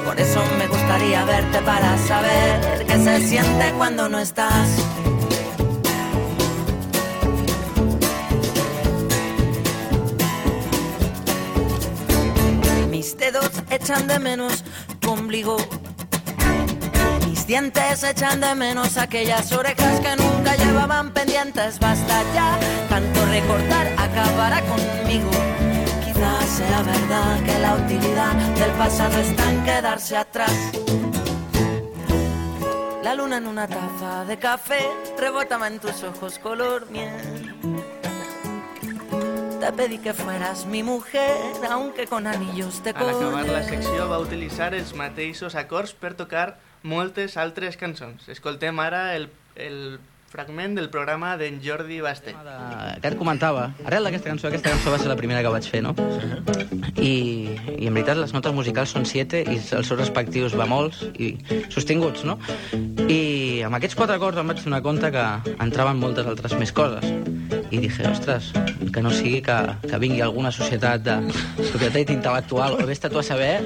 Por eso me gustaría verte para saber qué se siente cuando no estás. Echan de menos tu ombligo. Mis dientes echan de menos aquellas orejas que nunca llevaban pendientes. Basta ya, tanto recortar acabará conmigo. Quizás sea verdad que la utilidad del pasado está en quedarse atrás. La luna en una taza de café rebotaba en tus ojos color miel. Te pedí que fueras mi mujer, aunque con anillos de A l'acabar la color. secció va utilitzar els mateixos acords per tocar moltes altres cançons. Escoltem ara el, el fragment del programa d'en Jordi Basté. que et comentava, arrel d'aquesta cançó, aquesta cançó va ser la primera que vaig fer, no? I, i en veritat les notes musicals són siete i els seus respectius bemols i sostinguts, no? I amb aquests quatre acords em vaig donar compte que entraven moltes altres més coses. I dije, ostres, que no sigui que, que vingui alguna societat de propietat intel·lectual o vés tu a saber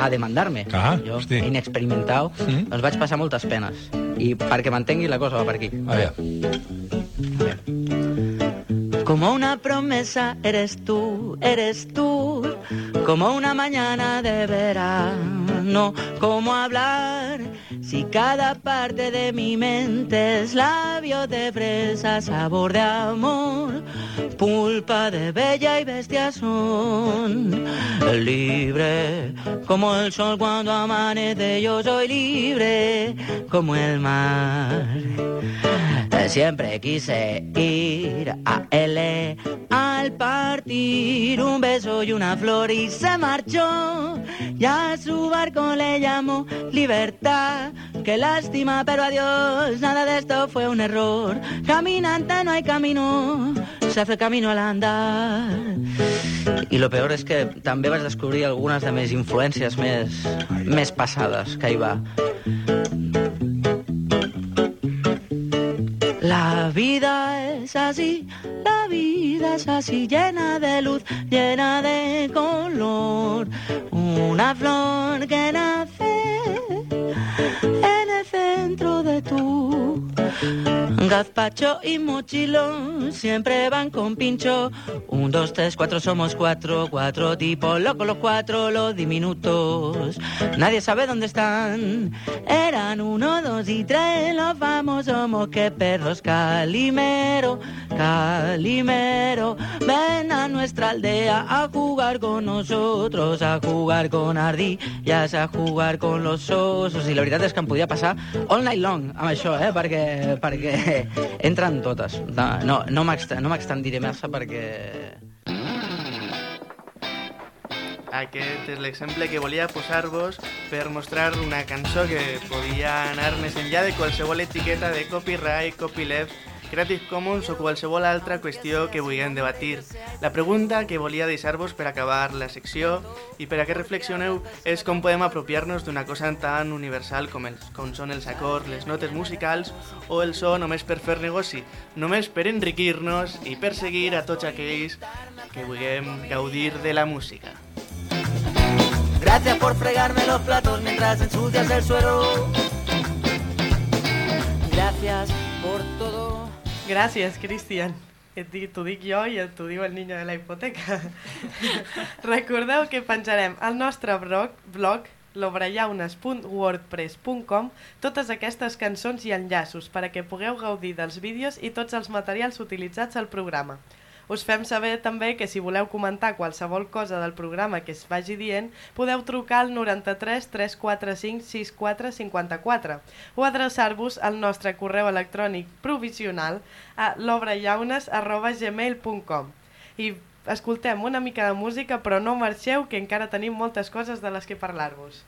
a demandar-me. Ah, jo, hosti. inexperimentat, doncs vaig passar moltes penes. I perquè m'entengui la cosa va per aquí. A veure. Como una promesa eres tú, eres tú, como una mañana de verano, como hablar si cada parte de mi mente es labio de fresa, sabor de amor, pulpa de bella y bestia son. Libre como el sol cuando amanece, yo soy libre como el mar. Siempre quise ir a L al partir un beso y una flor y se marchó. Y a su barco le llamó libertad. Qué lástima, pero adiós, nada de esto fue un error. Caminante no hay camino, se hace camino al andar. I lo peor és que també vaig descobrir algunes de mes influències més, més passades que hi va. La vida es así, la vida es así, llena de luz, llena de color. Una flor que nace en el centro de tu Gazpacho y mochilo siempre van con pincho. Un, dos, tres, cuatro, somos cuatro, cuatro tipos locos los cuatro, los diminutos. Nadie sabe dónde están. Eran uno, dos y tres, los famosos somos que perros. Calimero, Calimero, ven a nuestra aldea a jugar con nosotros, a jugar con ardillas, a jugar con los osos. I la veritat és que em podia passar all night long amb això, eh? perquè, perquè entren totes. No, no, no m'ext- no m'extendiré massa perquè... Aquest és l'exemple que volia posar-vos per mostrar una cançó que podia anar més enllà de qualsevol etiqueta de copyright, copyleft, Creative Commons o qualsevol altra qüestió que vulguem debatir. La pregunta que volia deixar-vos per acabar la secció i per a que reflexioneu és com podem apropiar-nos d'una cosa tan universal com, els, com són els acords, les notes musicals o el so només per fer negoci, només per enriquir-nos i perseguir a tots aquells que vulguem gaudir de la música. Gracias por fregarme los platos mientras ensucias el suelo. Gracias por todo. Gràcies, Cristian. Dic- T'ho dic jo i t'ho diu el niño de la hipoteca. Recordeu que penjarem al nostre blog, blog lobrellaunes.wordpress.com totes aquestes cançons i enllaços per a que pugueu gaudir dels vídeos i tots els materials utilitzats al programa. Us fem saber també que si voleu comentar qualsevol cosa del programa que es vagi dient, podeu trucar al 93 345 64 54 o adreçar-vos al nostre correu electrònic provisional a lobrellaunes.gmail.com I escoltem una mica de música, però no marxeu, que encara tenim moltes coses de les que parlar-vos.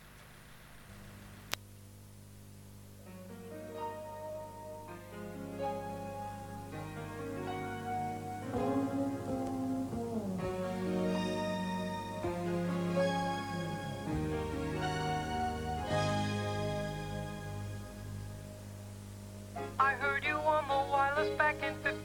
second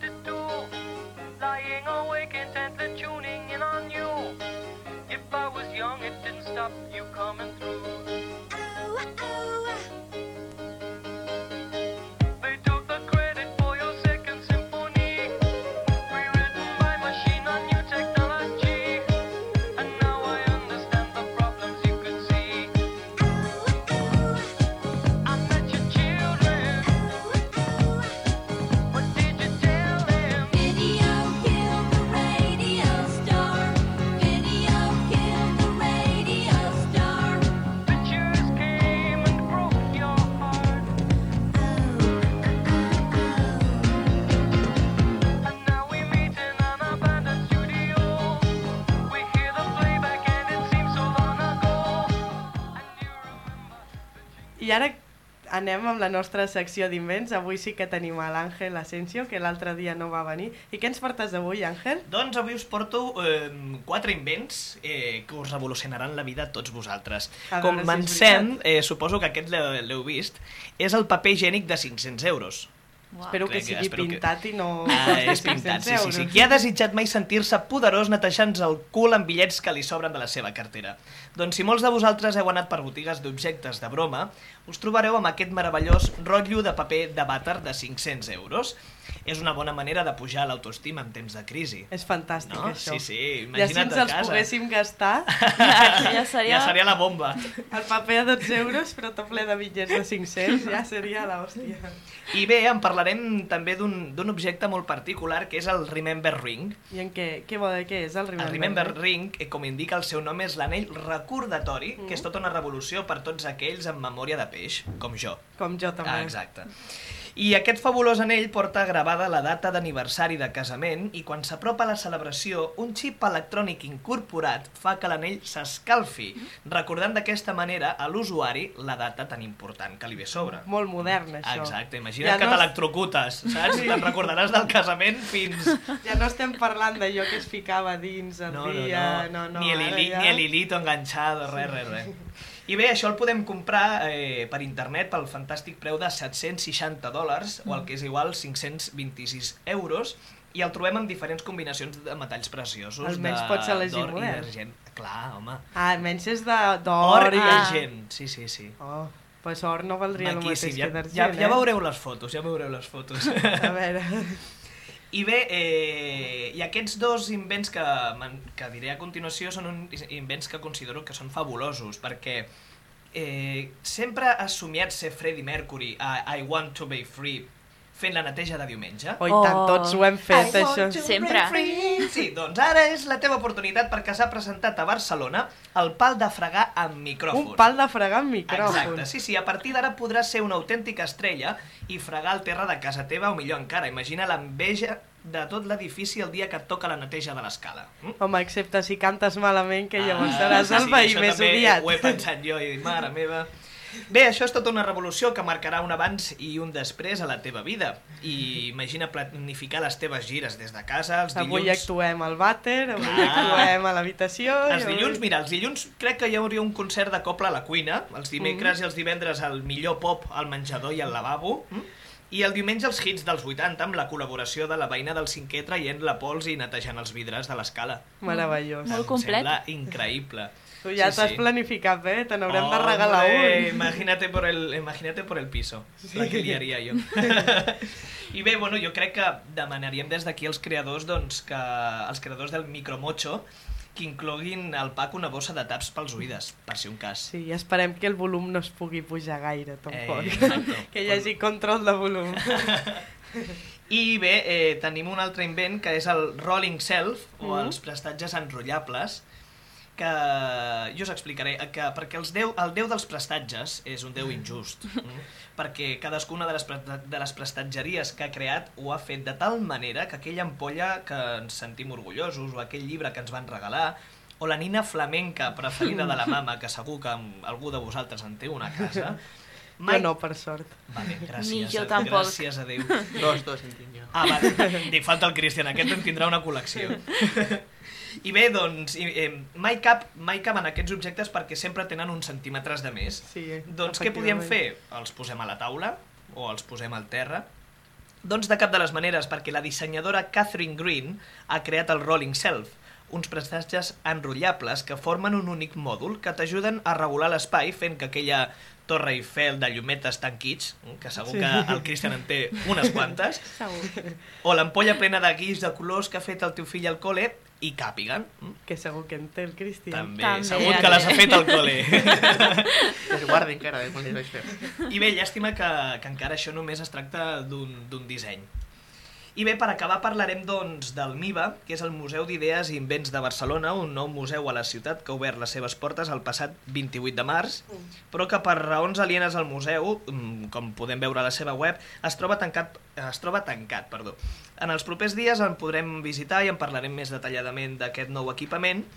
anem amb la nostra secció d'invents. Avui sí que tenim a l'Àngel Asensio, que l'altre dia no va venir. I què ens portes avui, Àngel? Doncs avui us porto eh, quatre invents eh, que us revolucionaran la vida a tots vosaltres. A veure si Comencem, eh, suposo que aquest l'heu vist, és el paper higiènic de 500 euros. Espero que Crec sigui espero pintat i no Ah, és pintat, 500 sí, sí, sí. Qui ha desitjat mai sentir-se poderós netejant-se el cul amb bitllets que li sobren de la seva cartera? Doncs si molts de vosaltres heu anat per botigues d'objectes de broma, us trobareu amb aquest meravellós rotllo de paper de vàter de 500 euros. És una bona manera de pujar l'autoestima en temps de crisi. És fantàstic, No? això. Sí, sí, Ja si imagina't ens a els casa. poguéssim gastar... Ja seria- Ja seria la bomba. El paper de 12 euros, però tot ple de bitllets de 500, ja seria l'hòstia. I bé, en parlarem també d'un d'un objecte molt particular, que és el Remember Ring. I en què, què, vol, què és el Remember? El Remember Ring, eh, com indica el seu nom, és l'anell recordatori, que és tota una revolució per tots aquells amb memòria de peix, com jo. Com jo també. Ah, exacte. I aquest fabulós anell porta gravada la data d'aniversari de casament i quan s'apropa la celebració, un xip electrònic incorporat fa que l'anell s'escalfi, recordant d'aquesta manera a l'usuari la data tan important que li ve sobre. Molt modern, això. Exacte, imagina't Ja que no es- t'electrocutes, saps? I te'n recordaràs del casament fins... Ja no estem parlant d'allò que es ficava dins el No, no, dia... no, no, no, ni, el hili, ja- ni el hilito enganchado, res, res, res. I bé, això el podem comprar eh, per internet pel fantàstic preu de 760 dòlars, o el que és igual 526 euros, i el trobem en diferents combinacions de metalls preciosos. Almenys de- pots elegir d'or i d'argent. Clar, home. Ah, almenys és d'or Or i ah. argent, sí, sí, sí. Oh, pues or no valdria el mateix ja, que d'argent, ja, ja eh? veureu les fotos, ja veureu les fotos. A veure... I bé, eh, i aquests dos invents que, que diré a continuació són uns invents que considero que són fabulosos, perquè eh, sempre has somiat ser Freddie Mercury a I Want to Be Free fent la neteja de diumenge? Oh, i tant, tots ho hem fet, I això. Sempre. Sí, doncs ara és la teva oportunitat perquè s'ha presentat a Barcelona el pal de fregar amb micròfon. Un pal de fregar amb micròfon. Exacte, sí, sí, a partir d'ara podràs ser una autèntica estrella i fregar el terra de casa teva o millor encara, imagina l'enveja de tot l'edifici el dia que et toca la neteja de l'escala. Mm? Home, excepte si cantes malament, que llavors seràs el sí, veí això més també odiat. Ho he pensat jo i dic, mare meva... Bé, això és tota una revolució que marcarà un abans i un després a la teva vida. I imagina planificar les teves gires des de casa, els Avui dilluns... actuem al vàter, avui Clar. actuem a l'habitació... Els avui- dilluns, mira, els dilluns crec que hi hauria un concert de coble a la cuina, els dimecres Mm. i els divendres el millor pop al menjador i al lavabo, i el diumenge els hits dels 80 amb la col·laboració de la veïna del cinquè traient la pols i netejant els vidres de l'escala. Meravellós. Molt Em complet. sembla increïble. Tu ja Sí, t'has sí. planificat bé, te n'haurem de regalar Hombre, un. Imagínate por el, imagínate por el piso, la que liaria jo. I bé, bueno, jo crec que demanaríem des d'aquí als creadors, doncs, que els creadors del micromocho que incloguin al pack una bossa de taps pels oïdes, per si un cas. Sí, i esperem que el volum no es pugui pujar gaire, tampoc. Eh, que hi hagi control de volum. I bé, eh, tenim un altre invent que és el Rolling Self, o Mhm. els prestatges enrotllables, que jo us explicaré, que perquè els déu, el déu dels prestatges és un déu injust, mm? perquè cadascuna de les, pre- de les prestatgeries que ha creat ho ha fet de tal manera que aquella ampolla que ens sentim orgullosos, o aquell llibre que ens van regalar, o la nina flamenca preferida de la mama, que segur que algú de vosaltres en té una a casa, Jo no, per sort. Vale, gràcies, Ni jo a- tampoc. gràcies a Déu. Dos, dos en tinc jo. Ah, vale. Dic, falta el Cristian, aquest en tindrà una col·lecció. I bé, doncs, i, eh, mai, cap, mai caben aquests objectes perquè sempre tenen uns centímetres de més. Sí, Doncs què podíem fer? Els posem a la taula o els posem al terra? Doncs de cap de les maneres, perquè la dissenyadora Catherine Green ha creat el Rolling Self, uns prestatges enrotllables que formen un únic mòdul que t'ajuden a regular l'espai fent que aquella Torre Eiffel de llumetes tan kits, que segur Sí. que el Christian en té unes quantes, Segur. o l'ampolla plena de guix de colors que ha fet el teu fill al col·le i càpiguen. Que segur que en té el Cristian. També, També, segur que ha fet al col·le. Es guarda encara de quan les vaig fer. I bé, llàstima que, que encara això només es tracta d'un d'un disseny. I bé, per acabar parlarem doncs del MIBA, que és el Museu d'Idees i Invents de Barcelona, un nou museu a la ciutat que ha obert les seves portes el passat 28 de març, però que per raons alienes al museu, mm, com podem veure a la seva web, es troba tancat, es troba tancat perdó. En els propers dies en podrem visitar i en parlarem més detalladament d'aquest nou equipament,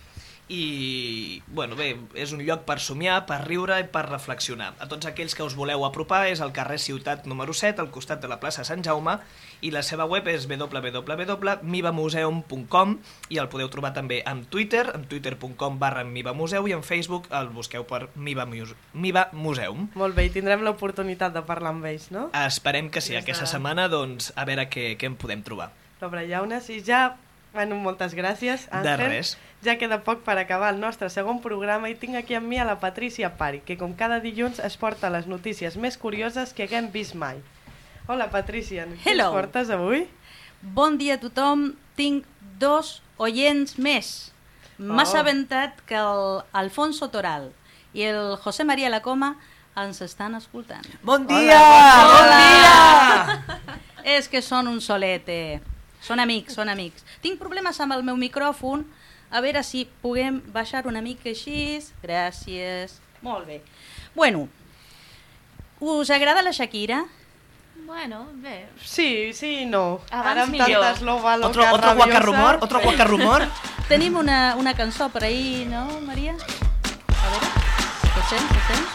i, bueno, bé, és un lloc per somiar, per riure i per reflexionar. A tots aquells que us voleu apropar és al carrer Ciutat número 7, al costat de la plaça Sant Jaume, i la seva web és www.mibamuseum.com i el podeu trobar també en Twitter, en twitter.com barra mibamuseu i en Facebook el busqueu per Miba, Muse Miba Museum. Molt bé, i tindrem l'oportunitat de parlar amb ells, no? Esperem que sí, aquesta setmana, doncs, a veure què, què en podem trobar. L'Obra Llaunes, i ja... Bueno, moltes gràcies, Àngel. De res. Ja queda poc per acabar el nostre segon programa i tinc aquí amb mi a la Patrícia Pari, que com cada dilluns es porta les notícies més curioses que haguem vist mai. Hola, Patricia. Què Hello. ens portes avui? Bon dia a tothom. Tinc dos oients més. M'ha Oh. assabentat que el Alfonso Toral i el José María Lacoma ens estan escoltant. Bon dia! Bon dia! És que són un solete. Són amics, són amics. Tinc problemes amb el meu micròfon. A veure si puguem baixar una mica així. Gràcies. Molt bé. Bueno, us agrada la Shakira? Bueno, bé. Sí, sí i no. Abans Ara amb millor. tantes loba loca Otro- otro rabiosa... guacarrumor, otro guacarrumor. Tenim una, una cançó per ahí, no, Maria? A veure, què sents, què sents?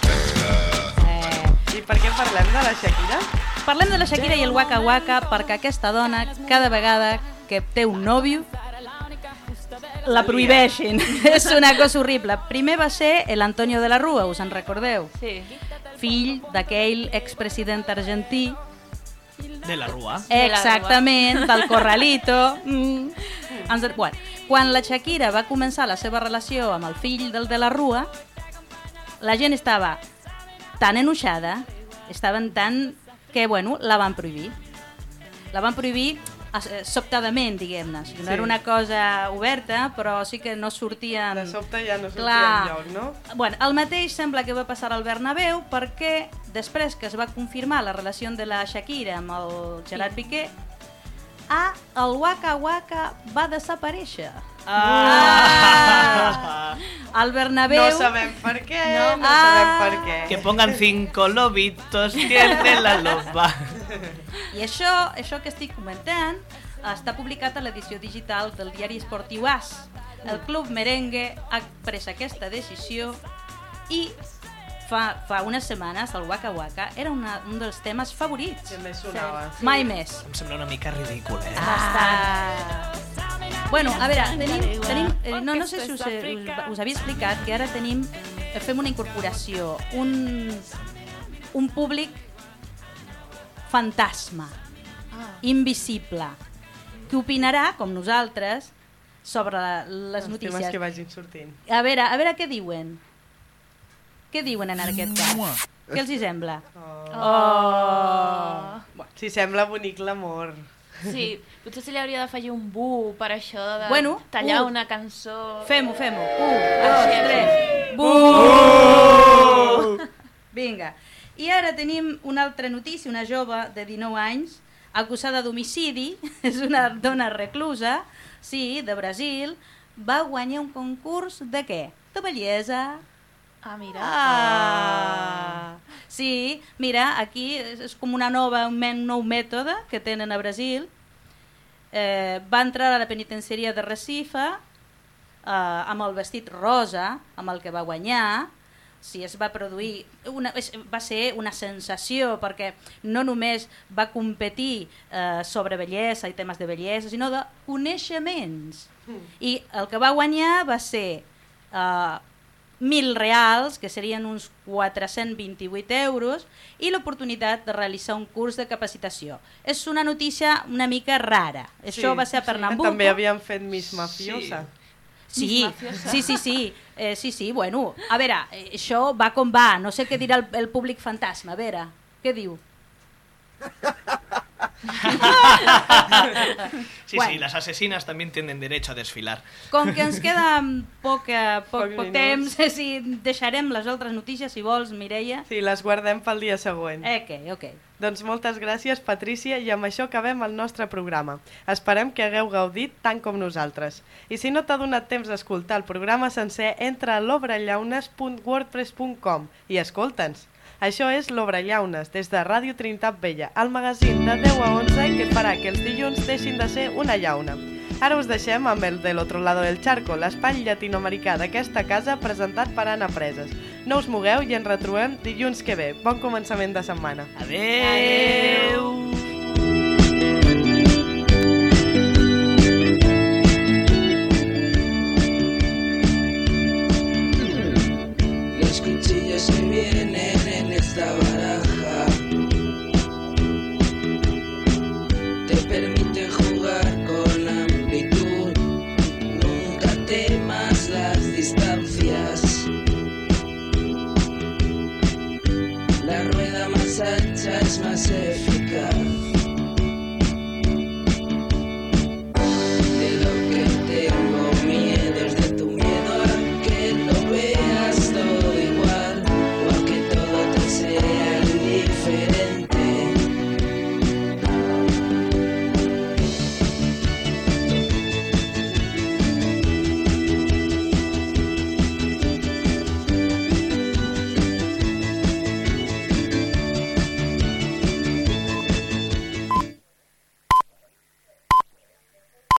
Eh, I per què parlem de la Shakira? Parlem de la Shakira i el Waka Waka perquè aquesta dona, cada vegada que té un nòvio, la prohibeixen. És una cosa horrible. Primer va ser l'Antonio de la Rua, us en recordeu? Sí. Fill d'aquell expresident argentí De la Rua. Exactament, del Corralito. Mm. Bueno, quan la Shakira va començar la seva relació amb el fill del de la Rua, la gent estava tan enoixada, estaven tan... que, bueno, la van prohibir. La van prohibir eh, sobtadament, diguem-ne. O sigui, no Sí. era una cosa oberta, però sí que no sortien... De sobte ja no sortia Clar. enlloc, no? Bueno, el mateix sembla que va passar al Bernabéu perquè després que es va confirmar la relació de la Shakira amb el Gerard Piqué, ah, el Waka Waka va desaparèixer. Ah! Al Bernabéu... No sabem per què, no, no Ah. sabem per què. Que pongan cinco lobitos, tiene la loba. I això, això que estic comentant està publicat a l'edició digital del diari esportiu AS. El Club Merengue ha pres aquesta decisió i fa, fa unes setmanes el Waka Waka era una, un dels temes favorits. Que més sonava. Sí. Mai més. Em sembla una mica ridícul, eh? Ah. Bueno, a veure, tenim, tenim eh, no, no sé si us, he- us, us havia explicat que ara tenim, eh, fem una incorporació, un, un públic fantasma, invisible, que opinarà, com nosaltres, sobre les Els notícies. temes que vagin sortint. A veure, a veure què diuen. Què diuen en aquest cas? Què els hi sembla? Oh. oh. Si sembla bonic l'amor. Sí, potser se li hauria d'afegir un bu per això de Bueno, tallar bu. una cançó... Fem-ho, fem-ho. Un, dos, tres. Bu! Vinga. I ara tenim una altra notícia, una jove de 19 anys acusada d'homicidi, és una dona reclusa, sí, de Brasil, va guanyar un concurs de què? De bellesa. Ah, mira. Ah. Sí, mira, aquí és, com una nova, un men- nou mètode que tenen a Brasil. Eh, va entrar a la penitenciaria de Recife eh, amb el vestit rosa, amb el que va guanyar, si es va produir, una, va ser una sensació perquè no només va competir eh, sobre bellesa i temes de bellesa, sinó de coneixements. I el que va guanyar va ser eh, 1.000 reals, que serien uns 428 euros, i l'oportunitat de realitzar un curs de capacitació. És una notícia una mica rara. Això va ser a Pernambuco. També havien fet Miss Mafiosa. Sí, Mafiosa. sí, sí, sí, eh, sí, sí, bueno, a veure, eh, això va com va, no sé què dirà el, el públic fantasma, a veure, què diu? Sí, Bueno. sí, las asesinas también tienen derecho a desfilar. Com que ens queda poc, poc, poc minuts. temps, sí, deixarem les altres notícies, si vols, Mireia. Sí, les guardem pel dia següent. Ok, ok. Doncs moltes gràcies, Patrícia, i amb això acabem el nostre programa. Esperem que hagueu gaudit tant com nosaltres. I si no t'ha donat temps d'escoltar el programa sencer, entra a l'obrellaunes.wordpress.com i escolta'ns. Això és l'Obrellaunes, des de Ràdio Trinitat Vella, el magazín de 10 a 11 que farà que els dilluns deixin de ser una llauna. Ara us deixem amb el de l'Otro lado del charco, l'espai llatinoamericà d'aquesta casa presentat per Anna Preses. No us mogueu i ens retrobem dilluns que ve. Bon començament de setmana. Adeu! Los cuchillos que vienen La